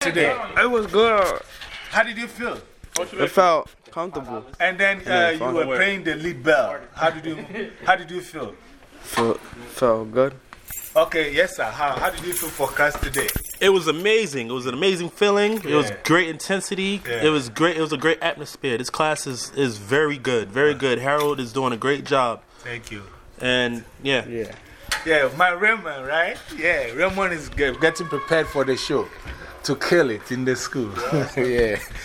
today? It was good. How did you feel? It felt comfortable. And then uh, you were playing the lead bell. How did you, how did you feel? Felt, felt good. Okay, yes, sir. How, how did you feel for class today? It was amazing. It was an amazing feeling. It was great intensity. Yeah. It was great. It was a great atmosphere. This class is, is very good. Very good. Harold is doing a great job. Thank you. And yeah. Yeah. Yeah, my Raymond, right? Yeah, Raymond is getting prepared for the show to kill it in the school. yeah.